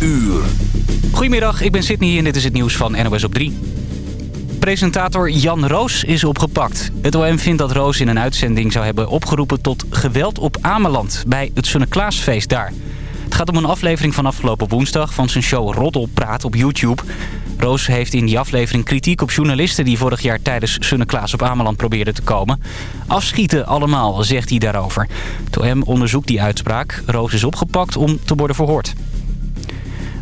uur. Goedemiddag, ik ben Sydney en dit is het nieuws van NOS op 3. Presentator Jan Roos is opgepakt. Het OM vindt dat Roos in een uitzending zou hebben opgeroepen tot geweld op Ameland... bij het Sunneklaasfeest daar. Het gaat om een aflevering van afgelopen woensdag van zijn show Roddelpraat op YouTube. Roos heeft in die aflevering kritiek op journalisten die vorig jaar tijdens Sunneklaas op Ameland probeerden te komen. Afschieten allemaal, zegt hij daarover. Het OM onderzoekt die uitspraak. Roos is opgepakt om te worden verhoord.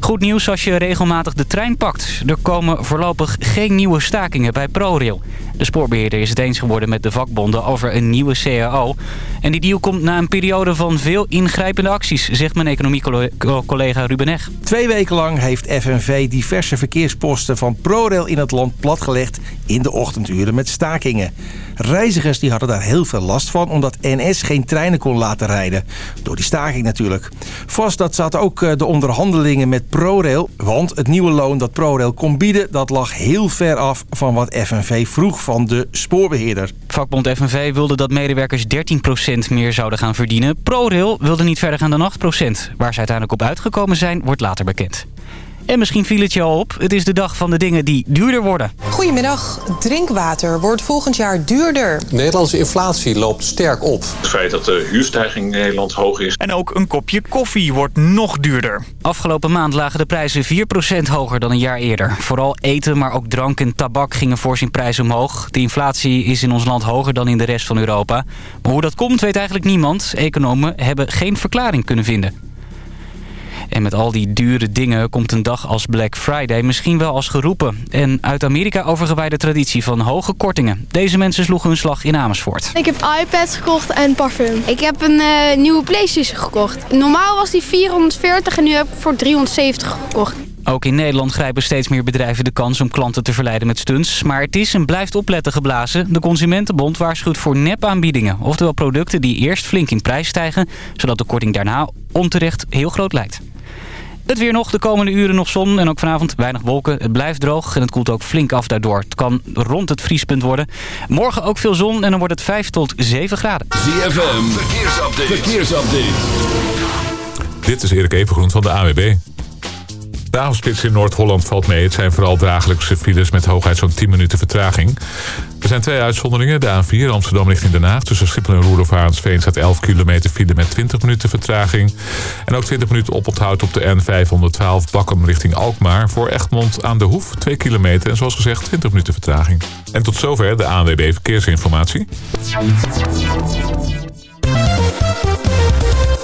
Goed nieuws als je regelmatig de trein pakt. Er komen voorlopig geen nieuwe stakingen bij ProRail. De spoorbeheerder is het eens geworden met de vakbonden over een nieuwe CAO. En die deal komt na een periode van veel ingrijpende acties, zegt mijn economiecollega Ruben Eg. Twee weken lang heeft FNV diverse verkeersposten van ProRail in het land platgelegd in de ochtenduren met stakingen. Reizigers die hadden daar heel veel last van omdat NS geen treinen kon laten rijden. Door die staking natuurlijk. Vast dat zat ook eh, de onderhandelingen met ProRail. Want het nieuwe loon dat ProRail kon bieden, dat lag heel ver af van wat FNV vroeg van de spoorbeheerder. Vakbond FNV wilde dat medewerkers 13% meer zouden gaan verdienen. ProRail wilde niet verder gaan dan 8%. Waar ze uiteindelijk op uitgekomen zijn, wordt later bekend. En misschien viel het je al op. Het is de dag van de dingen die duurder worden. Goedemiddag. Drinkwater wordt volgend jaar duurder. De Nederlandse inflatie loopt sterk op. Het feit dat de huurstijging in Nederland hoog is. En ook een kopje koffie wordt nog duurder. Afgelopen maand lagen de prijzen 4% hoger dan een jaar eerder. Vooral eten, maar ook drank en tabak gingen voor zijn prijs omhoog. De inflatie is in ons land hoger dan in de rest van Europa. Maar hoe dat komt weet eigenlijk niemand. Economen hebben geen verklaring kunnen vinden. En met al die dure dingen komt een dag als Black Friday misschien wel als geroepen. En uit Amerika overgewaaide traditie van hoge kortingen. Deze mensen sloegen hun slag in Amersfoort. Ik heb iPads gekocht en parfum. Ik heb een uh, nieuwe Playstation gekocht. Normaal was die 440 en nu heb ik voor 370 gekocht. Ook in Nederland grijpen steeds meer bedrijven de kans om klanten te verleiden met stunts. Maar het is en blijft opletten geblazen. De Consumentenbond waarschuwt voor nepaanbiedingen. Oftewel producten die eerst flink in prijs stijgen... zodat de korting daarna onterecht heel groot lijkt. Het weer nog, de komende uren nog zon en ook vanavond weinig wolken. Het blijft droog en het koelt ook flink af daardoor. Het kan rond het vriespunt worden. Morgen ook veel zon en dan wordt het 5 tot 7 graden. ZFM, verkeersupdate. verkeersupdate. Dit is Erik Evengroen van de AWB. De avondspits in Noord-Holland valt mee. Het zijn vooral dagelijkse files met hooguit zo'n 10 minuten vertraging. Er zijn twee uitzonderingen. De A4 Amsterdam richting Den Haag. Tussen Schiphol en Roelof staat 11 kilometer file met 20 minuten vertraging. En ook 20 minuten oponthoud op de N512 Bakkum richting Alkmaar. Voor Egmond aan de Hoef 2 kilometer. En zoals gezegd 20 minuten vertraging. En tot zover de ANWB Verkeersinformatie.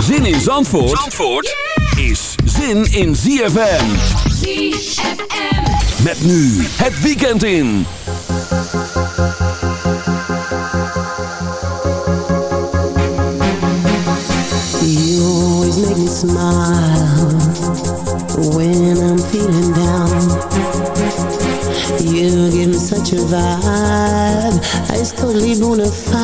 Zin in Zandvoort, Zandvoort is zin in ZFM. ZFM. Met nu het weekend in. You always make me smile when I'm feeling down. You give me such a vibe, it's totally bona fide.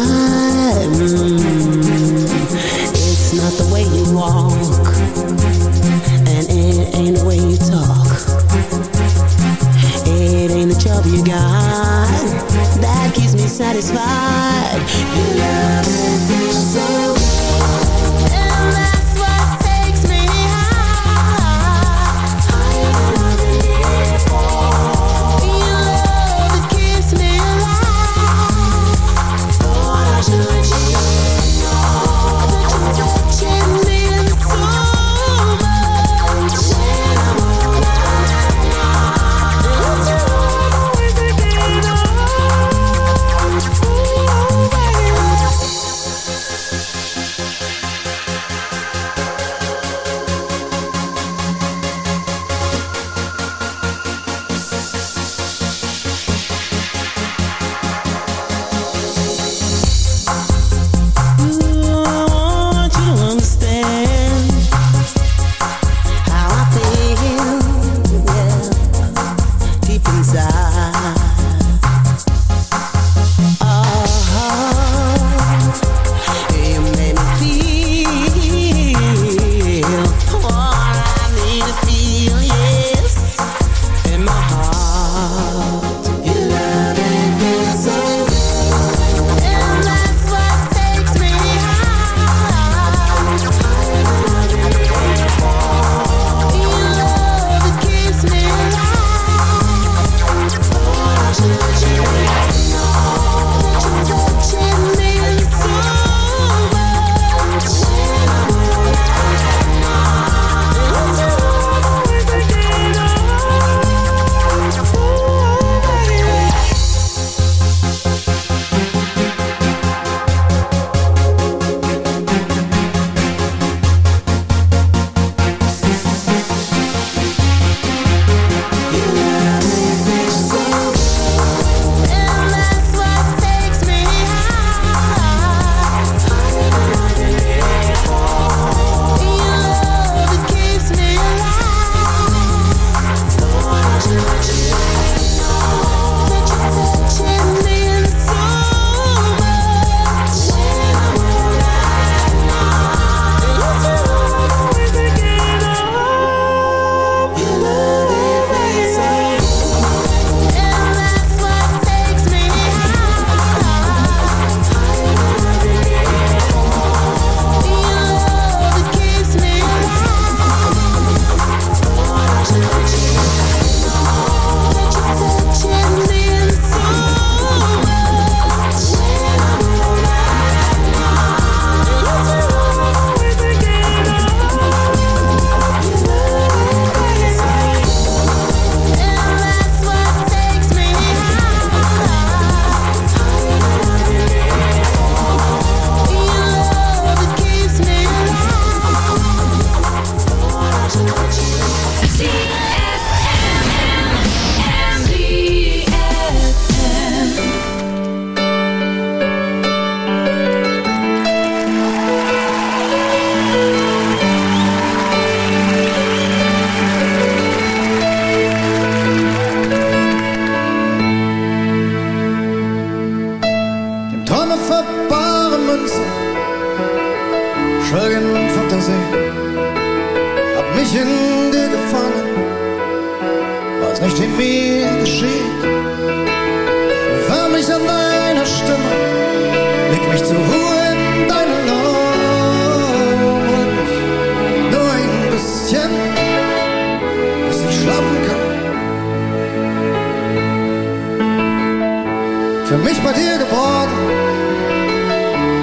für mich bei dir geworden.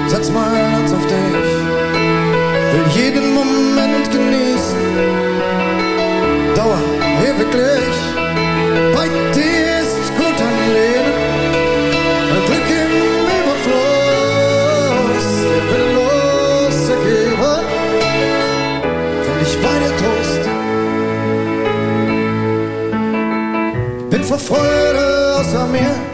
Setz mein Herz auf dich, will jeden Moment genießen. Dauer hier wirklich bei dir ist gut am Leben. Ein Glück im Überfluss, ich bin los ergeben. Find ich meine Trost, bin vor Freude außer mir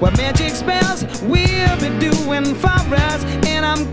what magic spells we'll be doing for us. And I'm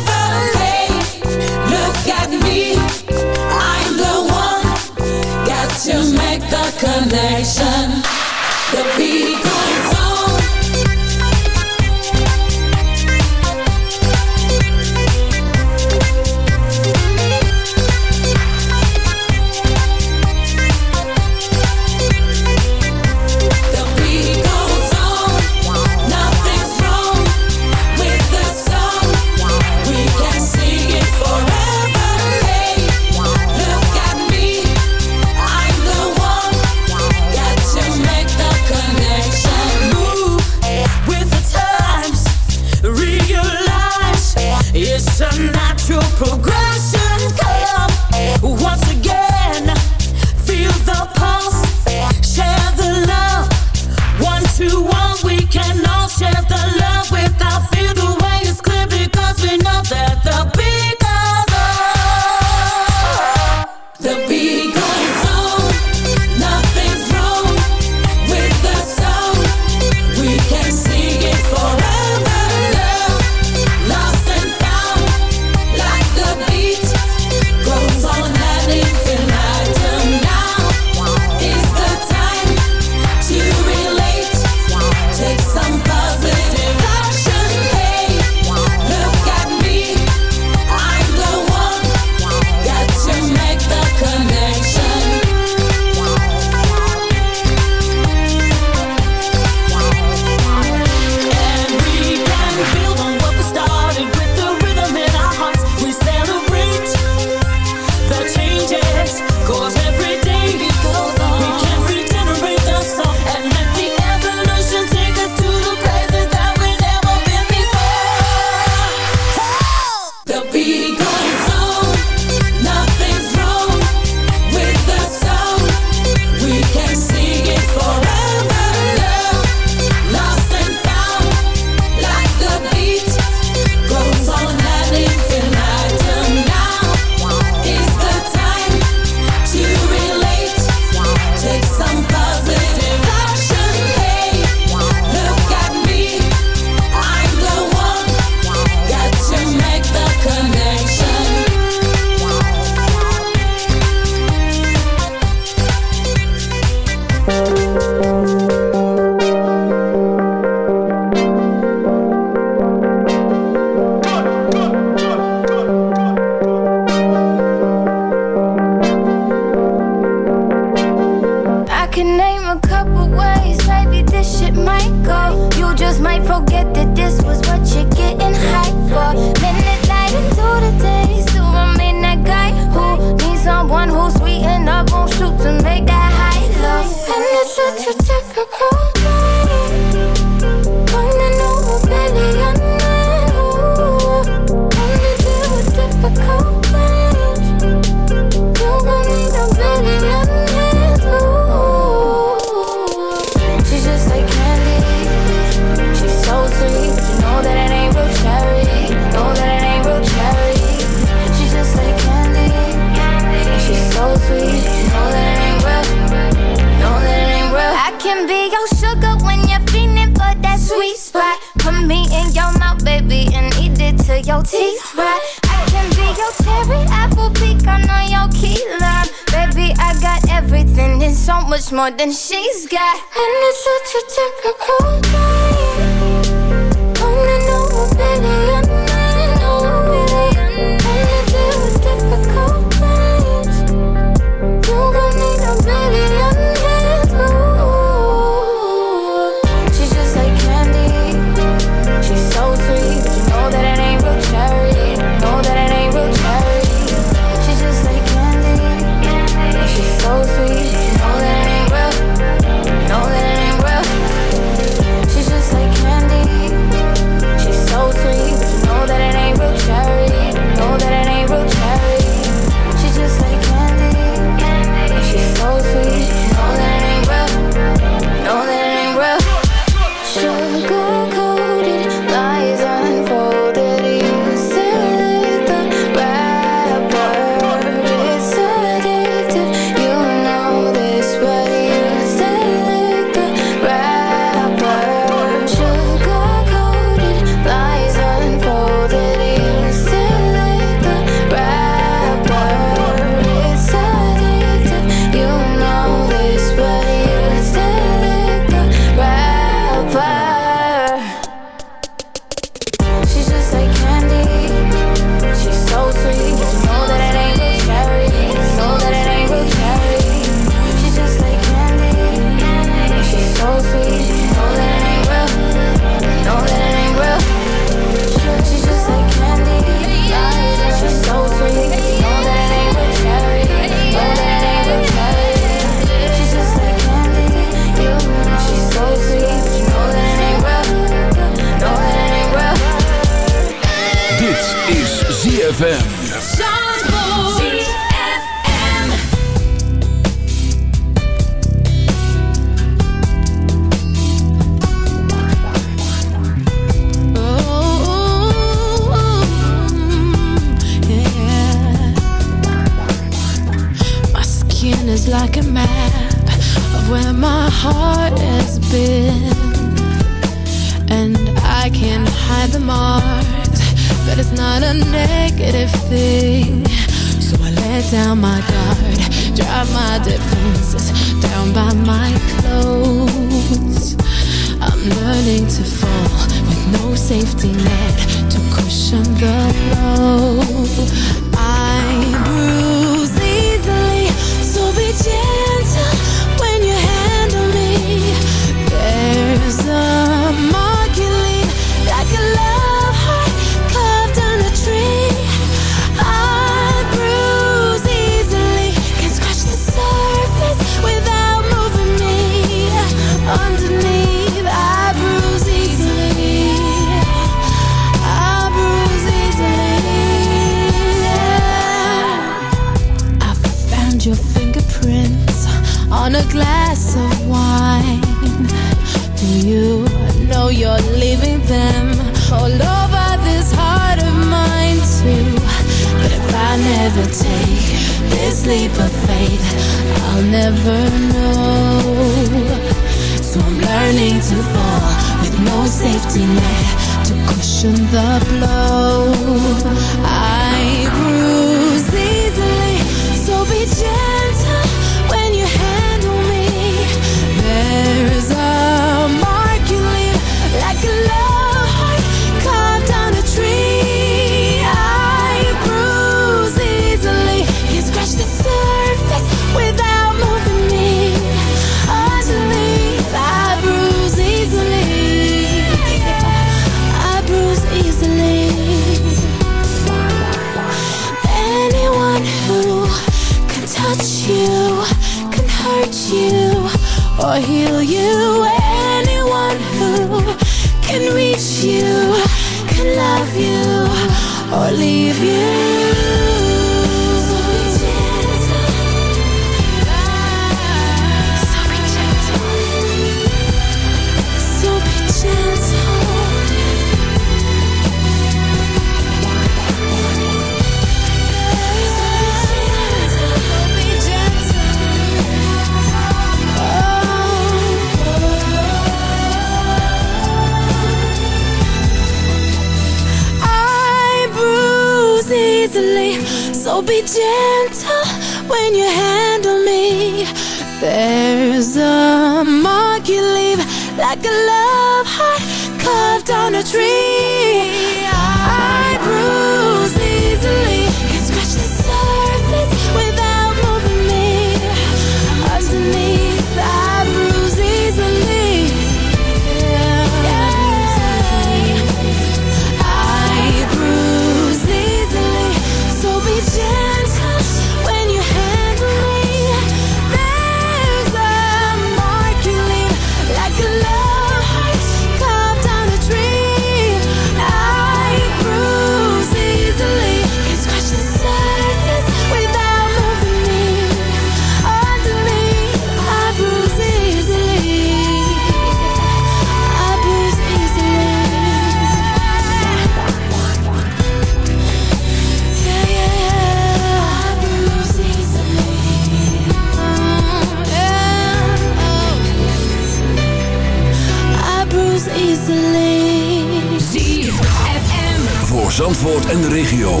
Regio.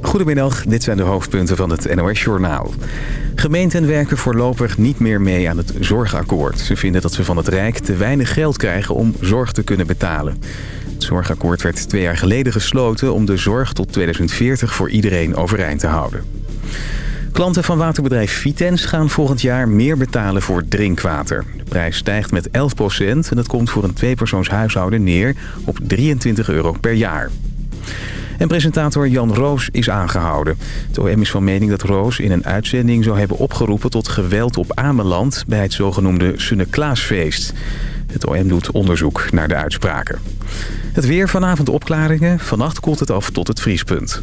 Goedemiddag, dit zijn de hoofdpunten van het NOS-journaal. Gemeenten werken voorlopig niet meer mee aan het zorgakkoord. Ze vinden dat ze van het Rijk te weinig geld krijgen om zorg te kunnen betalen. Het zorgakkoord werd twee jaar geleden gesloten om de zorg tot 2040 voor iedereen overeind te houden. Klanten van waterbedrijf Vitens gaan volgend jaar meer betalen voor drinkwater. De prijs stijgt met 11% en dat komt voor een tweepersoonshuishouden neer op 23 euro per jaar. En presentator Jan Roos is aangehouden. Het OM is van mening dat Roos in een uitzending zou hebben opgeroepen tot geweld op Ameland bij het zogenoemde Sunneklaasfeest. Het OM doet onderzoek naar de uitspraken. Het weer vanavond opklaringen. Vannacht koelt het af tot het vriespunt.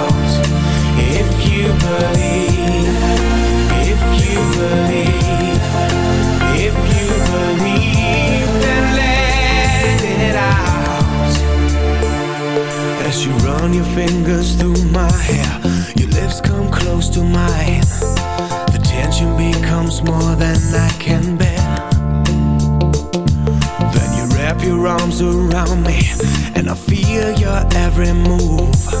If you believe, if you believe, if you believe, then let it out. As you run your fingers through my hair, your lips come close to mine. The tension becomes more than I can bear. Then you wrap your arms around me, and I feel your every move.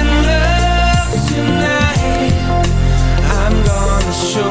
special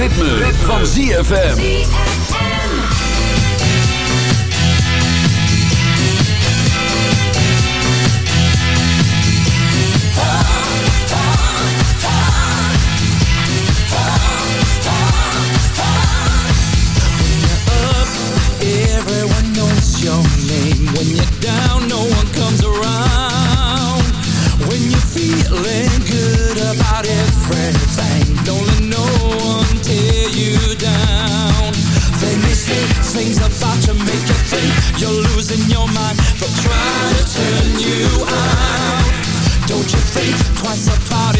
ritme, van ZFM. You're losing your mind But trying to turn you out Don't you think twice about it?